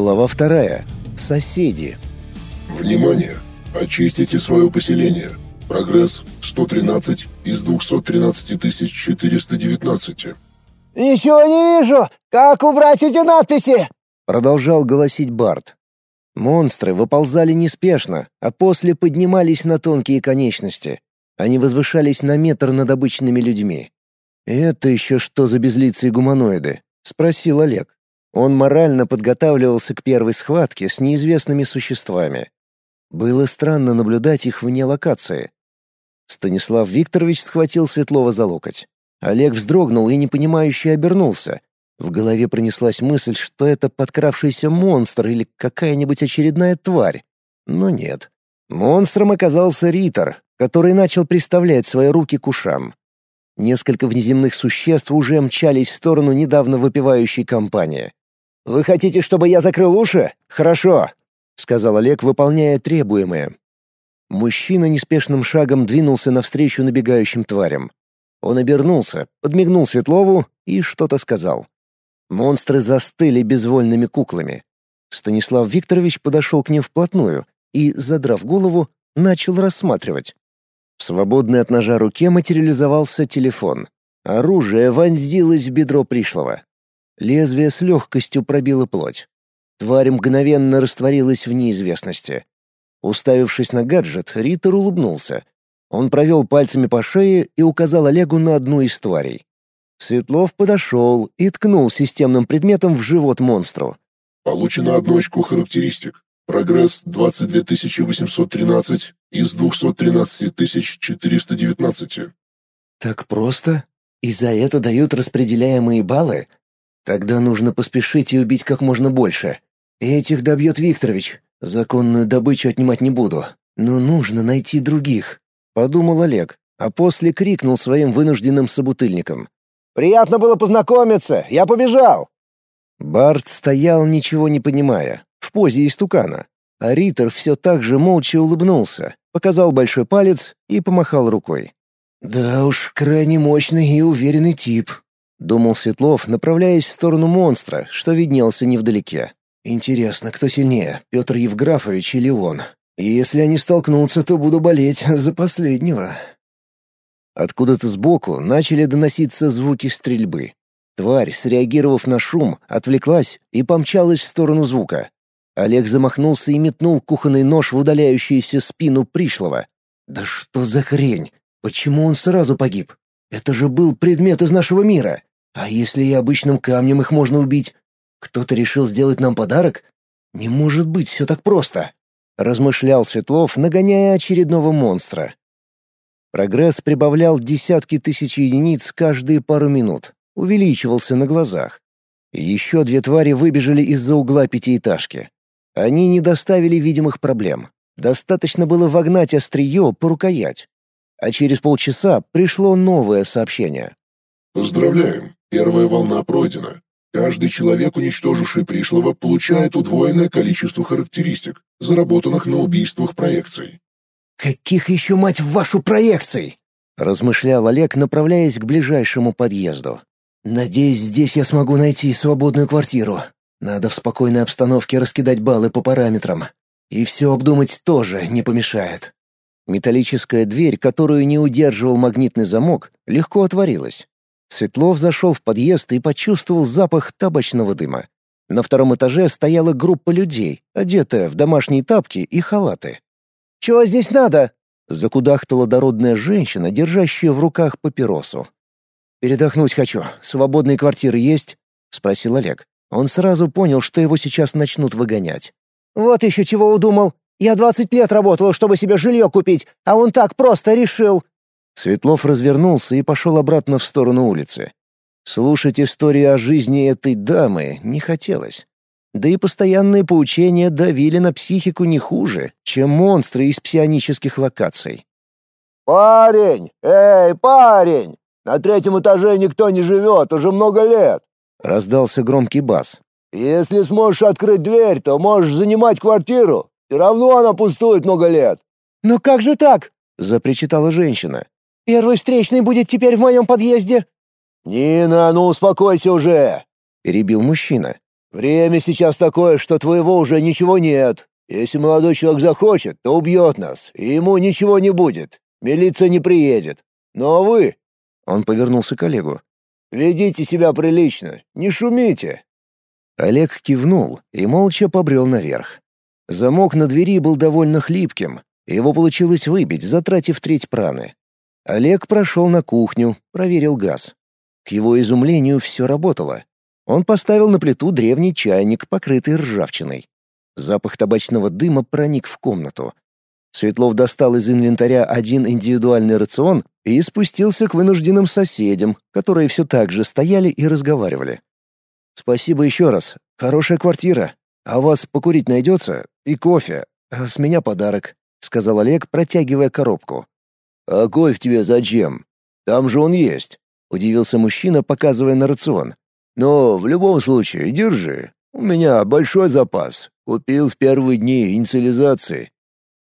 Глава вторая. Соседи. Внимание! Очистите свое поселение. Прогресс 113 из 213 419. «Ничего не вижу! Как убрать эти надписи?» Продолжал голосить Барт. Монстры выползали неспешно, а после поднимались на тонкие конечности. Они возвышались на метр над обычными людьми. «Это еще что за безлицые гуманоиды?» — спросил Олег. Он морально подготавливался к первой схватке с неизвестными существами. Было странно наблюдать их вне локации. Станислав Викторович схватил Светлова за локоть. Олег вздрогнул и непонимающе обернулся. В голове пронеслась мысль, что это подкравшийся монстр или какая-нибудь очередная тварь. Но нет. Монстром оказался Ритор, который начал приставлять свои руки к ушам. Несколько внеземных существ уже мчались в сторону недавно выпивающей компании. «Вы хотите, чтобы я закрыл уши? Хорошо», — сказал Олег, выполняя требуемое. Мужчина неспешным шагом двинулся навстречу набегающим тварям. Он обернулся, подмигнул Светлову и что-то сказал. Монстры застыли безвольными куклами. Станислав Викторович подошел к ним вплотную и, задрав голову, начал рассматривать. В свободной от ножа руке материализовался телефон. Оружие вонзилось в бедро пришлого. Лезвие с легкостью пробило плоть. Тварь мгновенно растворилась в неизвестности. Уставившись на гаджет, Риттер улыбнулся. Он провел пальцами по шее и указал Олегу на одну из тварей. Светлов подошел и ткнул системным предметом в живот монстру. Получено одно очко характеристик. Прогресс 22 813 из 213 419. Так просто? И за это дают распределяемые баллы? Тогда нужно поспешить и убить как можно больше. Этих добьет Викторович. Законную добычу отнимать не буду. Но нужно найти других. Подумал Олег, а после крикнул своим вынужденным собутыльникам. «Приятно было познакомиться! Я побежал!» Барт стоял, ничего не понимая, в позе истукана. А Риттер все так же молча улыбнулся, показал большой палец и помахал рукой. «Да уж, крайне мощный и уверенный тип», думал Светлов, направляясь в сторону монстра, что виднелся невдалеке. Интересно, кто сильнее, Петр Евграфович или он? И если они столкнутся, то буду болеть за последнего. Откуда-то сбоку начали доноситься звуки стрельбы. Тварь, среагировав на шум, отвлеклась и помчалась в сторону звука. Олег замахнулся и метнул кухонный нож в удаляющуюся спину пришлого. Да что за хрень? Почему он сразу погиб? Это же был предмет из нашего мира. А если и обычным камнем их можно убить? Кто-то решил сделать нам подарок? Не может быть все так просто, размышлял Светлов, нагоняя очередного монстра. Прогресс прибавлял десятки тысяч единиц каждые пару минут, увеличивался на глазах. Еще две твари выбежали из-за угла пятиэтажки. Они не доставили видимых проблем. Достаточно было вогнать острие по рукоять. А через полчаса пришло новое сообщение. «Поздравляем! Первая волна пройдена. Каждый человек, уничтоживший пришлого, получает удвоенное количество характеристик, заработанных на убийствах проекций. «Каких еще, мать в вашу, проекций?» — размышлял Олег, направляясь к ближайшему подъезду. «Надеюсь, здесь я смогу найти свободную квартиру. Надо в спокойной обстановке раскидать баллы по параметрам. И все обдумать тоже не помешает». Металлическая дверь, которую не удерживал магнитный замок, легко отворилась. Светлов зашел в подъезд и почувствовал запах табачного дыма. На втором этаже стояла группа людей, одетая в домашние тапки и халаты. «Чего здесь надо?» — закудахтала дородная женщина, держащая в руках папиросу. «Передохнуть хочу. Свободные квартиры есть?» — спросил Олег. Он сразу понял, что его сейчас начнут выгонять. «Вот еще чего удумал. Я двадцать лет работал, чтобы себе жилье купить, а он так просто решил. Светлов развернулся и пошел обратно в сторону улицы. Слушать историю о жизни этой дамы не хотелось. Да и постоянные поучения давили на психику не хуже, чем монстры из псионических локаций. «Парень! Эй, парень! На третьем этаже никто не живет уже много лет!» — раздался громкий бас. «Если сможешь открыть дверь, то можешь занимать квартиру. Все равно она пустует много лет». «Но как же так?» — запричитала женщина. Первый встречный будет теперь в моем подъезде». «Нина, ну успокойся уже!» — перебил мужчина. Время сейчас такое, что твоего уже ничего нет. Если молодой человек захочет, то убьет нас, и ему ничего не будет. Милиция не приедет. Но вы...» Он повернулся к Олегу. «Ведите себя прилично, не шумите». Олег кивнул и молча побрел наверх. Замок на двери был довольно хлипким. Его получилось выбить, затратив треть праны. Олег прошел на кухню, проверил газ. К его изумлению все работало. Он поставил на плиту древний чайник, покрытый ржавчиной. Запах табачного дыма проник в комнату. Светлов достал из инвентаря один индивидуальный рацион и спустился к вынужденным соседям, которые все так же стояли и разговаривали. «Спасибо еще раз. Хорошая квартира. А у вас покурить найдется? И кофе. С меня подарок», — сказал Олег, протягивая коробку. «А кофе тебе зачем? Там же он есть», — удивился мужчина, показывая на рацион. «Но в любом случае, держи. У меня большой запас. Купил в первые дни инициализации».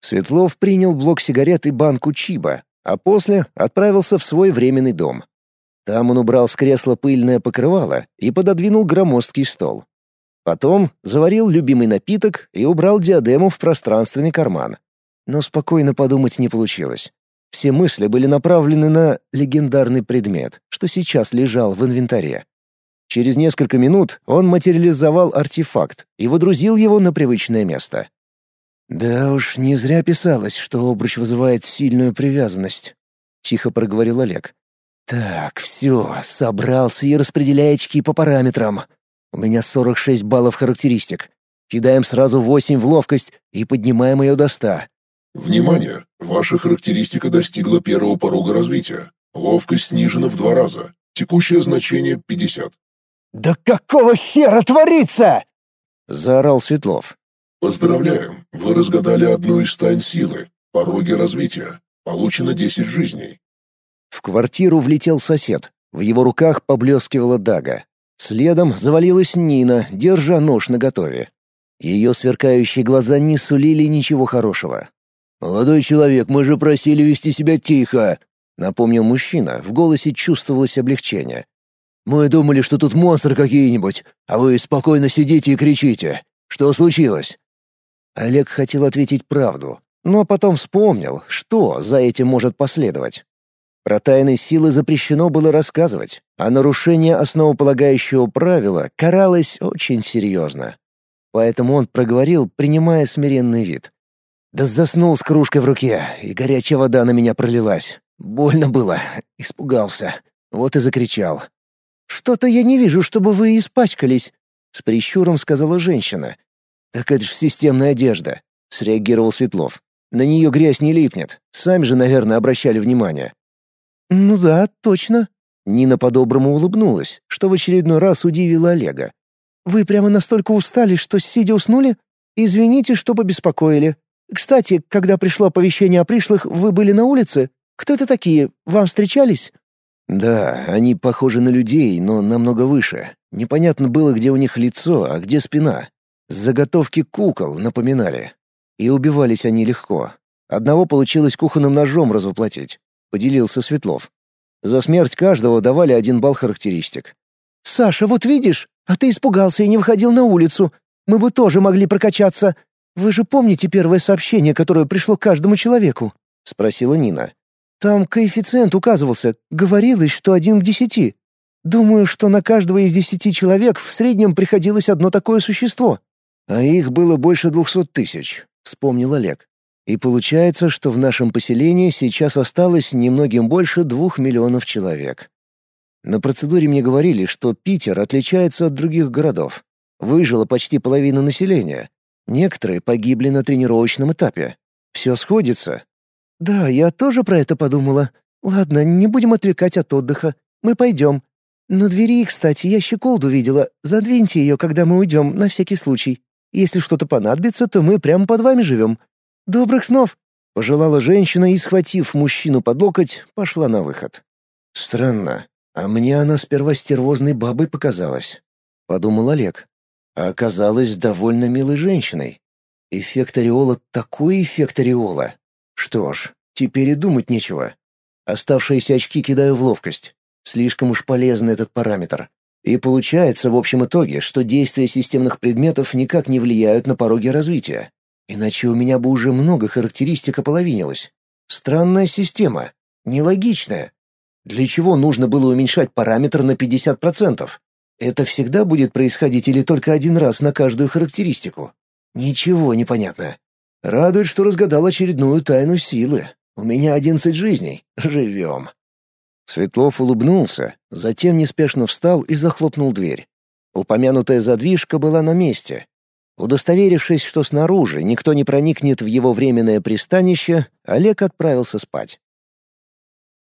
Светлов принял блок сигарет и банку чиба, а после отправился в свой временный дом. Там он убрал с кресла пыльное покрывало и пододвинул громоздкий стол. Потом заварил любимый напиток и убрал диадему в пространственный карман. Но спокойно подумать не получилось. Все мысли были направлены на легендарный предмет, что сейчас лежал в инвентаре. Через несколько минут он материализовал артефакт и водрузил его на привычное место. «Да уж, не зря писалось, что обруч вызывает сильную привязанность», — тихо проговорил Олег. «Так, все, собрался и распределяй очки по параметрам. У меня 46 баллов характеристик. Кидаем сразу 8 в ловкость и поднимаем ее до 100». «Внимание! Ваша характеристика достигла первого порога развития. Ловкость снижена в два раза. Текущее значение 50». «Да какого хера творится?» — заорал Светлов. «Поздравляем! Вы разгадали одну из тайн силы. Пороги развития. Получено 10 жизней. В квартиру влетел сосед. В его руках поблескивала дага. Следом завалилась Нина, держа нож наготове. Ее сверкающие глаза не сулили ничего хорошего. «Молодой человек, мы же просили вести себя тихо!» — напомнил мужчина, в голосе чувствовалось облегчение. «Мы думали, что тут монстры какие-нибудь, а вы спокойно сидите и кричите. Что случилось?» Олег хотел ответить правду, но потом вспомнил, что за этим может последовать. Про тайны силы запрещено было рассказывать, а нарушение основополагающего правила каралось очень серьезно. Поэтому он проговорил, принимая смиренный вид. «Да заснул с кружкой в руке, и горячая вода на меня пролилась. Больно было, испугался. Вот и закричал. «Что-то я не вижу, чтобы вы испачкались», — с прищуром сказала женщина. «Так это ж системная одежда», — среагировал Светлов. «На нее грязь не липнет. Сами же, наверное, обращали внимание». «Ну да, точно». Нина по-доброму улыбнулась, что в очередной раз удивило Олега. «Вы прямо настолько устали, что сидя уснули? Извините, что побеспокоили. Кстати, когда пришло оповещение о пришлых, вы были на улице? Кто это такие? Вам встречались?» «Да, они похожи на людей, но намного выше. Непонятно было, где у них лицо, а где спина. Заготовки кукол напоминали. И убивались они легко. Одного получилось кухонным ножом развоплотить. — поделился Светлов. «За смерть каждого давали один балл характеристик». «Саша, вот видишь, а ты испугался и не выходил на улицу. Мы бы тоже могли прокачаться. Вы же помните первое сообщение, которое пришло каждому человеку?» — спросила Нина. «Там коэффициент указывался. Говорилось, что один к десяти. Думаю, что на каждого из десяти человек в среднем приходилось одно такое существо». «А их было больше двухсот тысяч», — вспомнил Олег. И получается, что в нашем поселении сейчас осталось немногим больше двух миллионов человек. На процедуре мне говорили, что Питер отличается от других городов. Выжило почти половина населения. Некоторые погибли на тренировочном этапе. Все сходится. Да, я тоже про это подумала. Ладно, не будем отвлекать от отдыха. Мы пойдем. На двери, кстати, я щеколду видела. Задвиньте ее, когда мы уйдем, на всякий случай. Если что-то понадобится, то мы прямо под вами живем. «Добрых снов!» — пожелала женщина и, схватив мужчину под локоть, пошла на выход. «Странно, а мне она сперва стервозной бабой показалась», — подумал Олег. А оказалась довольно милой женщиной. Эффект ореола — такой эффект ореола. Что ж, теперь и думать нечего. Оставшиеся очки кидаю в ловкость. Слишком уж полезный этот параметр. И получается в общем итоге, что действия системных предметов никак не влияют на пороги развития. Иначе у меня бы уже много характеристик ополовинилось. Странная система. Нелогичная. Для чего нужно было уменьшать параметр на 50%? Это всегда будет происходить или только один раз на каждую характеристику? Ничего не понятно. Радует, что разгадал очередную тайну силы. У меня одиннадцать жизней. Живем. Светлов улыбнулся, затем неспешно встал и захлопнул дверь. Упомянутая задвижка была на месте. Удостоверившись, что снаружи никто не проникнет в его временное пристанище, Олег отправился спать.